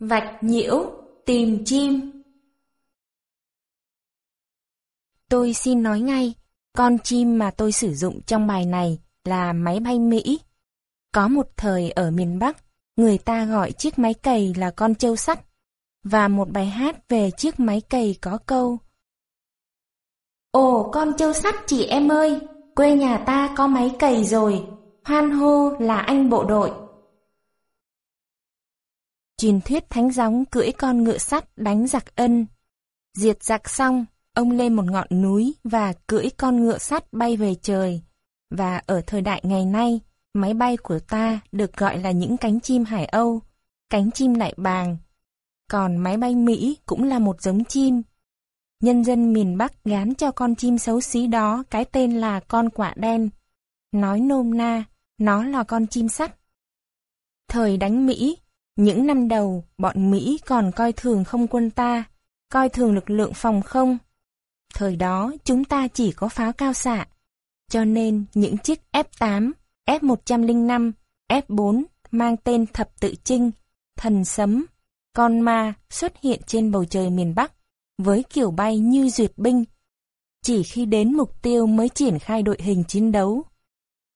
Vạch nhiễu, tìm chim. Tôi xin nói ngay, con chim mà tôi sử dụng trong bài này là máy bay Mỹ. Có một thời ở miền Bắc, người ta gọi chiếc máy cày là con trâu sắt, và một bài hát về chiếc máy cày có câu Ồ con trâu sắt chị em ơi, quê nhà ta có máy cày rồi, hoan hô là anh bộ đội. Truyền thuyết thánh gióng cưỡi con ngựa sắt đánh giặc ân. Diệt giặc xong, ông lên một ngọn núi và cưỡi con ngựa sắt bay về trời. Và ở thời đại ngày nay, máy bay của ta được gọi là những cánh chim Hải Âu, cánh chim đại bàng. Còn máy bay Mỹ cũng là một giống chim. Nhân dân miền Bắc gán cho con chim xấu xí đó cái tên là con quả đen. Nói nôm na, nó là con chim sắt. Thời đánh Mỹ, những năm đầu, bọn Mỹ còn coi thường không quân ta, coi thường lực lượng phòng không. Thời đó, chúng ta chỉ có pháo cao xạ, cho nên những chiếc F-8, F-105, F-4 mang tên Thập Tự Trinh, Thần Sấm, Con Ma xuất hiện trên bầu trời miền Bắc với kiểu bay như duyệt binh. Chỉ khi đến mục tiêu mới triển khai đội hình chiến đấu.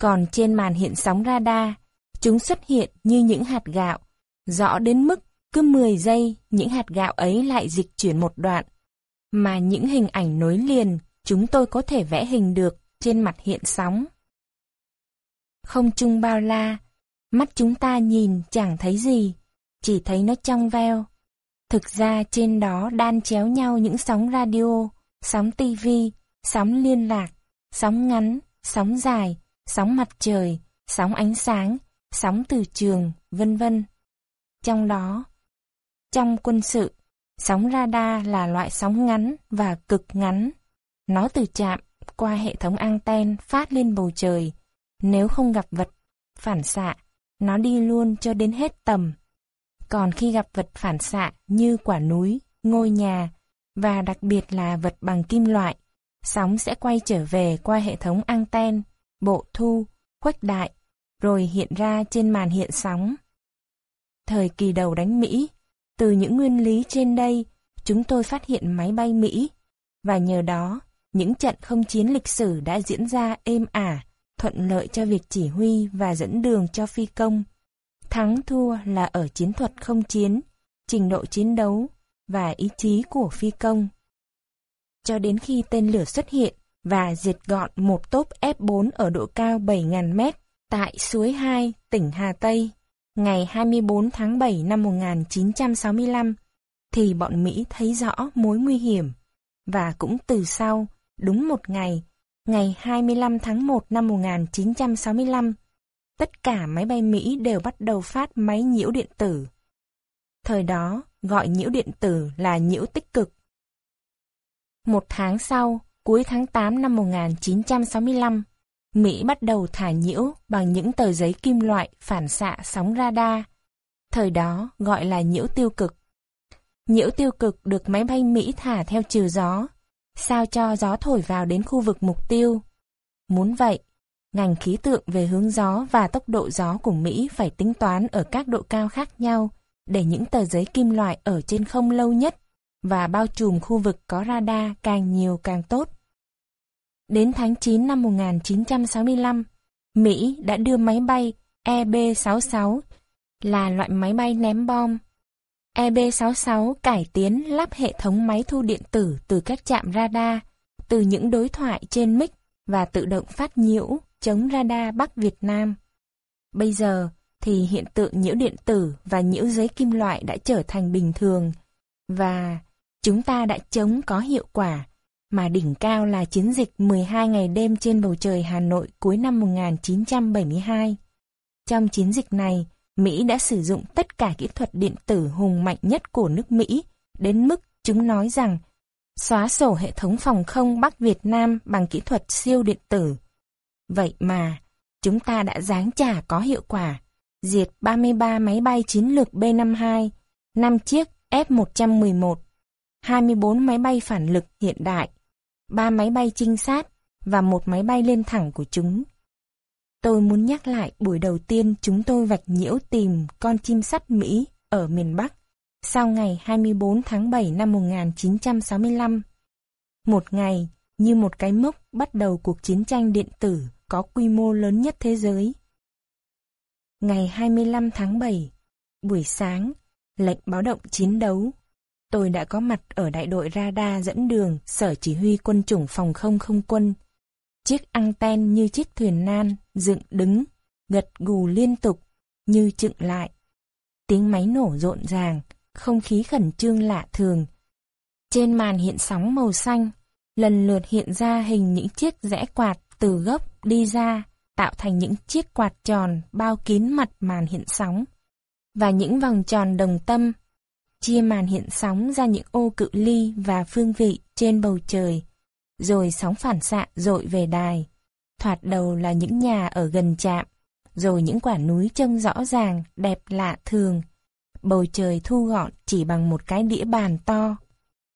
Còn trên màn hiện sóng radar, chúng xuất hiện như những hạt gạo, rõ đến mức cứ 10 giây những hạt gạo ấy lại dịch chuyển một đoạn. Mà những hình ảnh nối liền chúng tôi có thể vẽ hình được trên mặt hiện sóng. Không trung bao la, mắt chúng ta nhìn chẳng thấy gì, chỉ thấy nó trong veo. Thực ra trên đó đan chéo nhau những sóng radio, sóng tivi, sóng liên lạc, sóng ngắn, sóng dài, sóng mặt trời, sóng ánh sáng, sóng từ trường, vân vân. Trong đó, trong quân sự, sóng radar là loại sóng ngắn và cực ngắn. Nó từ chạm qua hệ thống anten phát lên bầu trời. Nếu không gặp vật phản xạ, nó đi luôn cho đến hết tầm. Còn khi gặp vật phản xạ như quả núi, ngôi nhà và đặc biệt là vật bằng kim loại, sóng sẽ quay trở về qua hệ thống anten, bộ thu, khuếch đại, rồi hiện ra trên màn hiện sóng thời kỳ đầu đánh Mỹ. Từ những nguyên lý trên đây, chúng tôi phát hiện máy bay Mỹ, và nhờ đó, những trận không chiến lịch sử đã diễn ra êm ả, thuận lợi cho việc chỉ huy và dẫn đường cho phi công. Thắng thua là ở chiến thuật không chiến, trình độ chiến đấu và ý chí của phi công. Cho đến khi tên lửa xuất hiện và diệt gọn một tốp F-4 ở độ cao 7.000 mét tại suối 2, tỉnh Hà Tây ngày 24 tháng 7 năm 1965, thì bọn Mỹ thấy rõ mối nguy hiểm. Và cũng từ sau, đúng một ngày, ngày 25 tháng 1 năm 1965, tất cả máy bay Mỹ đều bắt đầu phát máy nhiễu điện tử. Thời đó, gọi nhiễu điện tử là nhiễu tích cực. Một tháng sau, cuối tháng 8 năm 1965, Mỹ bắt đầu thả nhiễu bằng những tờ giấy kim loại phản xạ sóng radar. Thời đó gọi là nhiễu tiêu cực. Nhiễu tiêu cực được máy bay Mỹ thả theo chiều gió, sao cho gió thổi vào đến khu vực mục tiêu. Muốn vậy, ngành khí tượng về hướng gió và tốc độ gió của Mỹ phải tính toán ở các độ cao khác nhau để những tờ giấy kim loại ở trên không lâu nhất và bao trùm khu vực có radar càng nhiều càng tốt. Đến tháng 9 năm 1965, Mỹ đã đưa máy bay EB-66 là loại máy bay ném bom. EB-66 cải tiến lắp hệ thống máy thu điện tử từ các trạm radar, từ những đối thoại trên mic và tự động phát nhiễu chống radar Bắc Việt Nam. Bây giờ thì hiện tượng nhiễu điện tử và nhiễu giấy kim loại đã trở thành bình thường và chúng ta đã chống có hiệu quả mà đỉnh cao là chiến dịch 12 ngày đêm trên bầu trời Hà Nội cuối năm 1972. Trong chiến dịch này, Mỹ đã sử dụng tất cả kỹ thuật điện tử hùng mạnh nhất của nước Mỹ, đến mức chúng nói rằng xóa sổ hệ thống phòng không Bắc Việt Nam bằng kỹ thuật siêu điện tử. Vậy mà, chúng ta đã giáng trả có hiệu quả, diệt 33 máy bay chiến lược B-52, 5 chiếc F-111, 24 máy bay phản lực hiện đại, ba máy bay trinh sát và một máy bay lên thẳng của chúng. Tôi muốn nhắc lại buổi đầu tiên chúng tôi vạch nhiễu tìm con chim sắt Mỹ ở miền Bắc sau ngày 24 tháng 7 năm 1965. Một ngày như một cái mốc bắt đầu cuộc chiến tranh điện tử có quy mô lớn nhất thế giới. Ngày 25 tháng 7, buổi sáng, lệnh báo động chiến đấu. Tôi đã có mặt ở đại đội radar dẫn đường Sở Chỉ huy Quân chủng Phòng không không quân. Chiếc anten như chiếc thuyền nan, dựng đứng, gật gù liên tục, như chựng lại. Tiếng máy nổ rộn ràng, không khí khẩn trương lạ thường. Trên màn hiện sóng màu xanh, lần lượt hiện ra hình những chiếc rẽ quạt từ gốc đi ra, tạo thành những chiếc quạt tròn bao kín mặt màn hiện sóng. Và những vòng tròn đồng tâm, chia màn hiện sóng ra những ô cự ly và phương vị trên bầu trời, rồi sóng phản xạ dội về đài. Thoạt đầu là những nhà ở gần trạm, rồi những quả núi trông rõ ràng, đẹp lạ thường. Bầu trời thu gọn chỉ bằng một cái đĩa bàn to,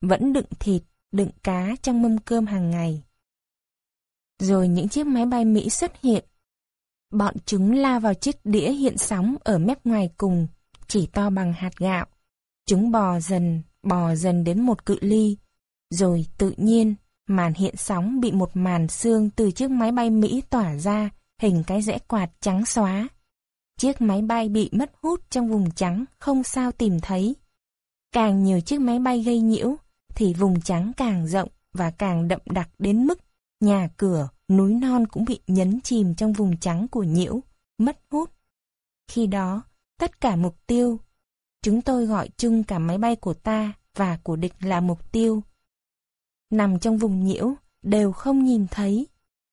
vẫn đựng thịt, đựng cá trong mâm cơm hàng ngày. Rồi những chiếc máy bay Mỹ xuất hiện. Bọn chúng la vào chiếc đĩa hiện sóng ở mép ngoài cùng, chỉ to bằng hạt gạo. Chúng bò dần, bò dần đến một cự ly. Rồi tự nhiên, màn hiện sóng bị một màn xương từ chiếc máy bay Mỹ tỏa ra, hình cái rẽ quạt trắng xóa. Chiếc máy bay bị mất hút trong vùng trắng, không sao tìm thấy. Càng nhiều chiếc máy bay gây nhiễu, thì vùng trắng càng rộng và càng đậm đặc đến mức nhà cửa, núi non cũng bị nhấn chìm trong vùng trắng của nhiễu, mất hút. Khi đó, tất cả mục tiêu, chúng tôi gọi chung cả máy bay của ta và của địch là mục tiêu. Nằm trong vùng nhiễu, đều không nhìn thấy.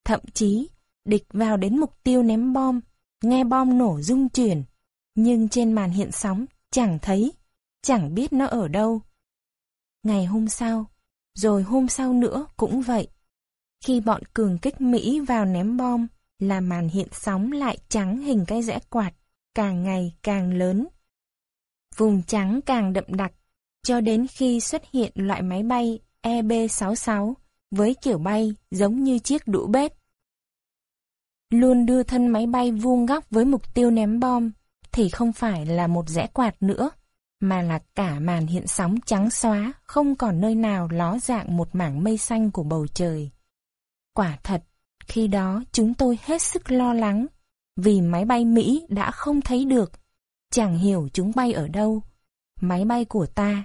Thậm chí, địch vào đến mục tiêu ném bom, nghe bom nổ rung chuyển, nhưng trên màn hiện sóng chẳng thấy, chẳng biết nó ở đâu. Ngày hôm sau, rồi hôm sau nữa cũng vậy. Khi bọn cường kích Mỹ vào ném bom, là màn hiện sóng lại trắng hình cái rẽ quạt, càng ngày càng lớn. Vùng trắng càng đậm đặc, cho đến khi xuất hiện loại máy bay EB-66 với kiểu bay giống như chiếc đũa bếp luôn đưa thân máy bay vuông góc với mục tiêu ném bom, thì không phải là một rẽ quạt nữa, mà là cả màn hiện sóng trắng xóa, không còn nơi nào ló dạng một mảng mây xanh của bầu trời. Quả thật, khi đó chúng tôi hết sức lo lắng, vì máy bay Mỹ đã không thấy được, chẳng hiểu chúng bay ở đâu. Máy bay của ta.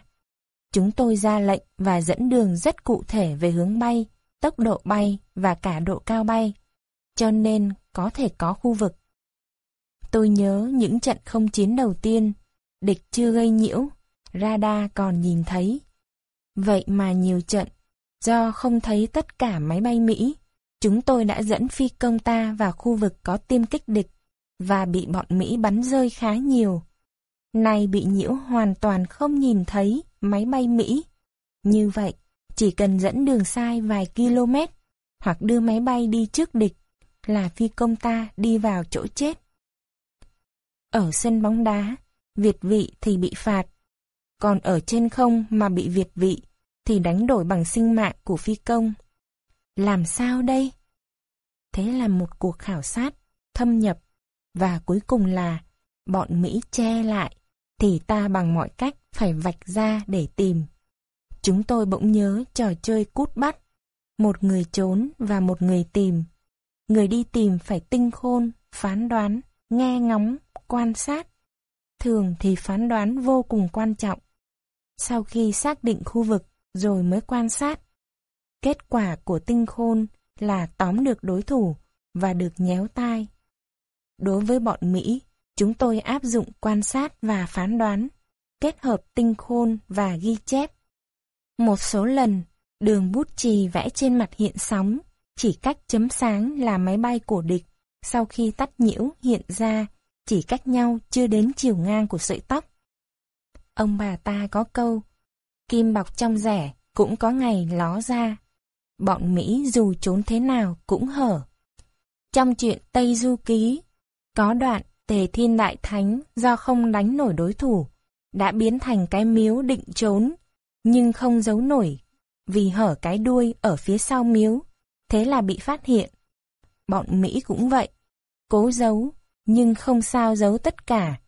Chúng tôi ra lệnh và dẫn đường rất cụ thể về hướng bay, tốc độ bay và cả độ cao bay cho nên có thể có khu vực. Tôi nhớ những trận không chiến đầu tiên, địch chưa gây nhiễu, radar còn nhìn thấy. Vậy mà nhiều trận, do không thấy tất cả máy bay Mỹ, chúng tôi đã dẫn phi công ta vào khu vực có tiêm kích địch và bị bọn Mỹ bắn rơi khá nhiều. nay bị nhiễu hoàn toàn không nhìn thấy máy bay Mỹ. Như vậy, chỉ cần dẫn đường sai vài km hoặc đưa máy bay đi trước địch là phi công ta đi vào chỗ chết. Ở sân bóng đá, Việt vị thì bị phạt, còn ở trên không mà bị Việt vị thì đánh đổi bằng sinh mạng của phi công. Làm sao đây? Thế là một cuộc khảo sát, thâm nhập, và cuối cùng là bọn Mỹ che lại, thì ta bằng mọi cách phải vạch ra để tìm. Chúng tôi bỗng nhớ trò chơi cút bắt, một người trốn và một người tìm. Người đi tìm phải tinh khôn, phán đoán, nghe ngóng, quan sát. Thường thì phán đoán vô cùng quan trọng. Sau khi xác định khu vực rồi mới quan sát. Kết quả của tinh khôn là tóm được đối thủ và được nhéo tai. Đối với bọn Mỹ, chúng tôi áp dụng quan sát và phán đoán, kết hợp tinh khôn và ghi chép. Một số lần, đường bút chì vẽ trên mặt hiện sóng chỉ cách chấm sáng là máy bay của địch, sau khi tắt nhiễu hiện ra, chỉ cách nhau chưa đến chiều ngang của sợi tóc. Ông bà ta có câu, kim bọc trong rẻ cũng có ngày ló ra. Bọn Mỹ dù trốn thế nào cũng hở. Trong chuyện Tây Du Ký, có đoạn Tề Thiên Đại Thánh do không đánh nổi đối thủ, đã biến thành cái miếu định trốn, nhưng không giấu nổi, vì hở cái đuôi ở phía sau miếu thế là bị phát hiện. Bọn Mỹ cũng vậy, cố giấu, nhưng không sao giấu tất cả,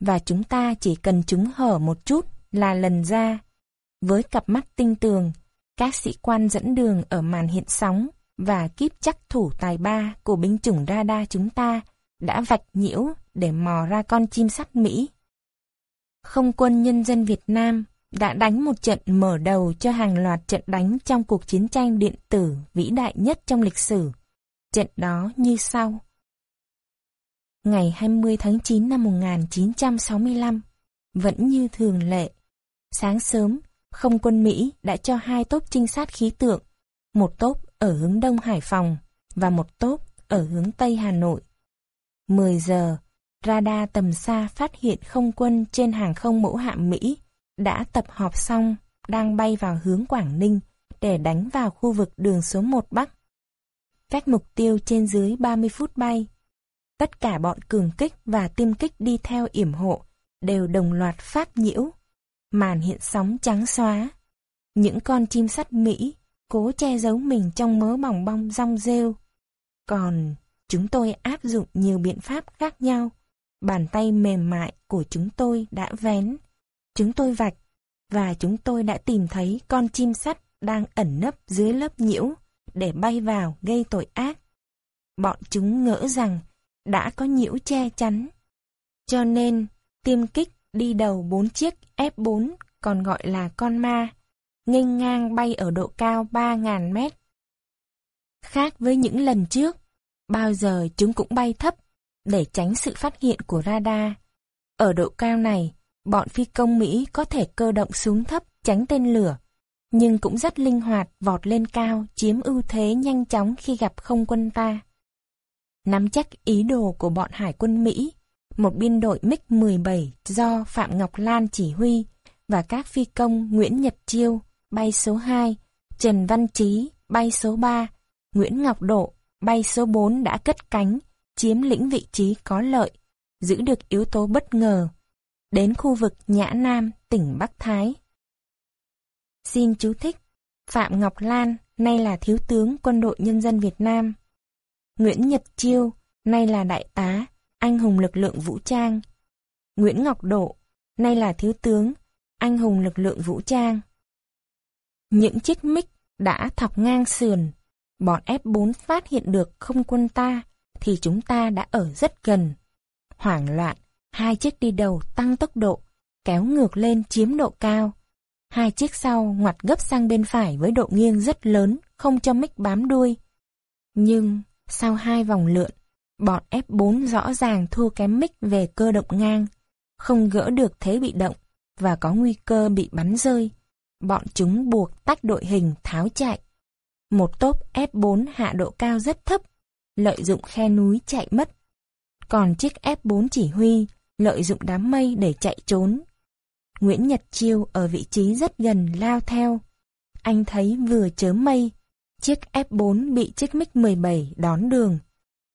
và chúng ta chỉ cần chúng hở một chút là lần ra. Với cặp mắt tinh tường, các sĩ quan dẫn đường ở màn hiện sóng và kíp chắc thủ tài ba của binh chủng radar chúng ta đã vạch nhiễu để mò ra con chim sắt Mỹ. Không quân nhân dân Việt Nam đã đánh một trận mở đầu cho hàng loạt trận đánh trong cuộc chiến tranh điện tử vĩ đại nhất trong lịch sử. Trận đó như sau. Ngày 20 tháng 9 năm 1965, vẫn như thường lệ. Sáng sớm, không quân Mỹ đã cho hai tốp trinh sát khí tượng, một tốp ở hướng đông Hải Phòng và một tốp ở hướng tây Hà Nội. 10 giờ, radar tầm xa phát hiện không quân trên hàng không mẫu hạm Mỹ đã tập họp xong, đang bay vào hướng Quảng Ninh để đánh vào khu vực đường số 1 Bắc. Cách mục tiêu trên dưới 30 phút bay. Tất cả bọn cường kích và tiêm kích đi theo yểm hộ đều đồng loạt phát nhiễu. Màn hiện sóng trắng xóa. Những con chim sắt Mỹ cố che giấu mình trong mớ mỏng bong rong rêu. Còn chúng tôi áp dụng nhiều biện pháp khác nhau. Bàn tay mềm mại của chúng tôi đã vén. Chúng tôi vạch và chúng tôi đã tìm thấy con chim sắt đang ẩn nấp dưới lớp nhiễu để bay vào gây tội ác. Bọn chúng ngỡ rằng đã có nhiễu che chắn. Cho nên, tiêm kích đi đầu bốn chiếc F4 còn gọi là con ma, nghênh ngang bay ở độ cao 3.000 mét. Khác với những lần trước, bao giờ chúng cũng bay thấp để tránh sự phát hiện của radar. Ở độ cao này, bọn phi công Mỹ có thể cơ động xuống thấp tránh tên lửa, nhưng cũng rất linh hoạt vọt lên cao chiếm ưu thế nhanh chóng khi gặp không quân ta. Nắm chắc ý đồ của bọn hải quân Mỹ, một biên đội MiG-17 do Phạm Ngọc Lan chỉ huy và các phi công Nguyễn Nhật Chiêu bay số 2, Trần Văn Chí bay số 3, Nguyễn Ngọc Độ bay số 4 đã cất cánh, chiếm lĩnh vị trí có lợi, giữ được yếu tố bất ngờ. Đến khu vực Nhã Nam, tỉnh Bắc Thái. Xin chú thích, Phạm Ngọc Lan, nay là Thiếu tướng Quân đội Nhân dân Việt Nam. Nguyễn Nhật Chiêu, nay là Đại tá, anh hùng lực lượng vũ trang. Nguyễn Ngọc Độ, nay là Thiếu tướng, anh hùng lực lượng vũ trang. Những chiếc mic đã thọc ngang sườn, bọn F4 phát hiện được không quân ta, thì chúng ta đã ở rất gần. Hoảng loạn, hai chiếc đi đầu tăng tốc độ, kéo ngược lên chiếm độ cao. Hai chiếc sau ngoặt gấp sang bên phải với độ nghiêng rất lớn, không cho mic bám đuôi. Nhưng, sau hai vòng lượn, bọn F4 rõ ràng thua kém mic về cơ động ngang, không gỡ được thế bị động và có nguy cơ bị bắn rơi. Bọn chúng buộc tách đội hình tháo chạy. Một tốp F4 hạ độ cao rất thấp, lợi dụng khe núi chạy mất. Còn chiếc F4 chỉ huy lợi dụng đám mây để chạy trốn. Nguyễn Nhật Chiêu ở vị trí rất gần lao theo. Anh thấy vừa chớm mây, chiếc F4 bị chiếc MiG-17 đón đường.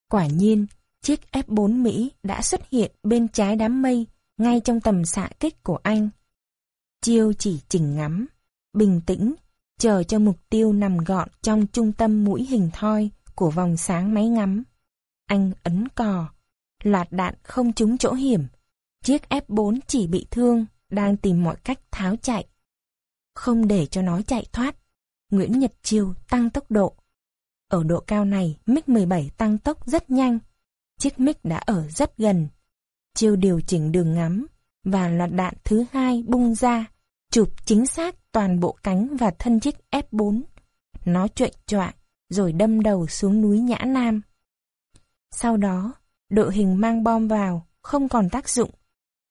Quả nhiên, chiếc F4 Mỹ đã xuất hiện bên trái đám mây, ngay trong tầm xạ kích của anh. Chiêu chỉ chỉnh ngắm, bình tĩnh, chờ cho mục tiêu nằm gọn trong trung tâm mũi hình thoi của vòng sáng máy ngắm. Anh ấn cò, loạt đạn không trúng chỗ hiểm. Chiếc F4 chỉ bị thương, đang tìm mọi cách tháo chạy. Không để cho nó chạy thoát, Nguyễn Nhật Chiêu tăng tốc độ. Ở độ cao này, MiG-17 tăng tốc rất nhanh. Chiếc MiG đã ở rất gần. Chiêu điều chỉnh đường ngắm, và loạt đạn thứ hai bung ra, chụp chính xác toàn bộ cánh và thân chiếc F4. Nó trụệnh choạng rồi đâm đầu xuống núi Nhã Nam. Sau đó, đội hình mang bom vào, không còn tác dụng.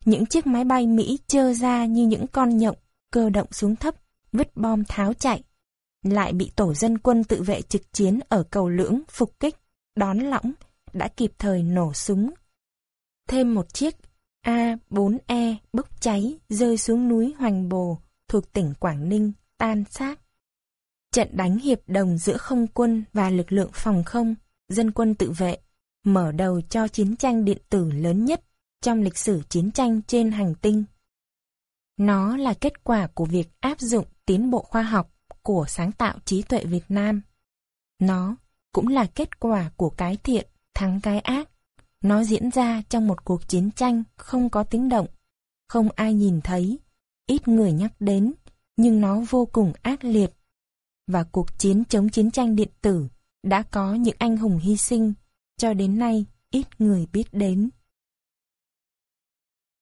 Những chiếc máy bay Mỹ trơ ra như những con nhộng, cơ động xuống thấp, vứt bom tháo chạy. Lại bị tổ dân quân tự vệ trực chiến ở cầu lưỡng phục kích, đón lõng, đã kịp thời nổ súng. Thêm một chiếc A4E bốc cháy rơi xuống núi Hoành Bồ thuộc tỉnh Quảng Ninh, tan xác. Trận đánh hiệp đồng giữa không quân và lực lượng phòng không, dân quân tự vệ, mở đầu cho chiến tranh điện tử lớn nhất trong lịch sử chiến tranh trên hành tinh. Nó là kết quả của việc áp dụng tiến bộ khoa học của sáng tạo trí tuệ Việt Nam. Nó cũng là kết quả của cái thiện thắng cái ác. Nó diễn ra trong một cuộc chiến tranh không có tiếng động, không ai nhìn thấy, ít người nhắc đến, nhưng nó vô cùng ác liệt. Và cuộc chiến chống chiến tranh điện tử đã có những anh hùng hy sinh, cho đến nay ít người biết đến.